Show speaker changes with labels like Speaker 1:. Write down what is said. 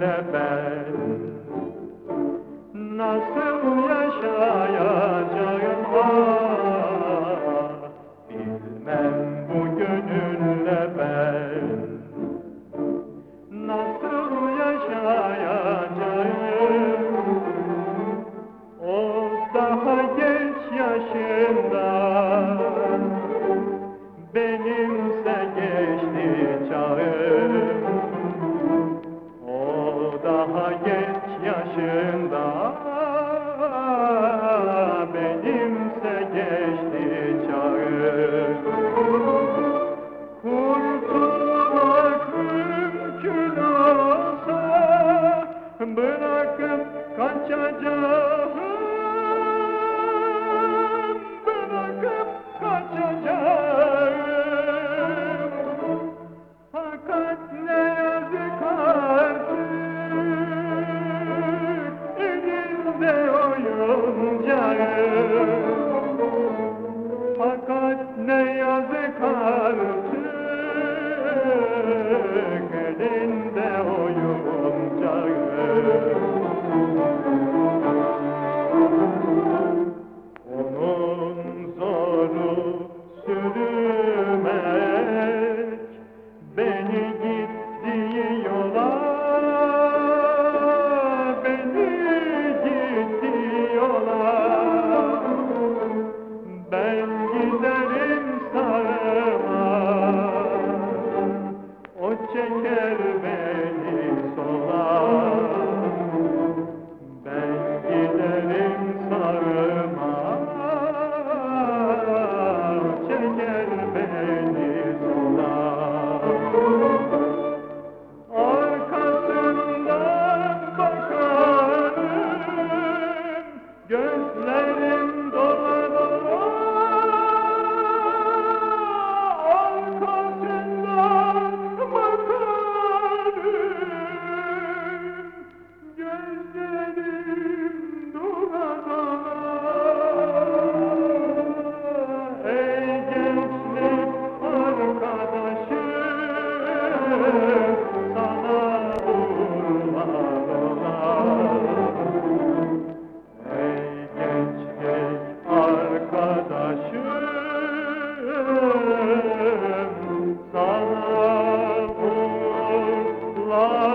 Speaker 1: çevre ben Nasıl yaşayayım başında benimse geçti Kurtulmak mümkün olsa bırakıp kaçacağım. Bırakıp kaçacağım. Fakat Fakat ne yazık ha geceler aşığım sana kullar.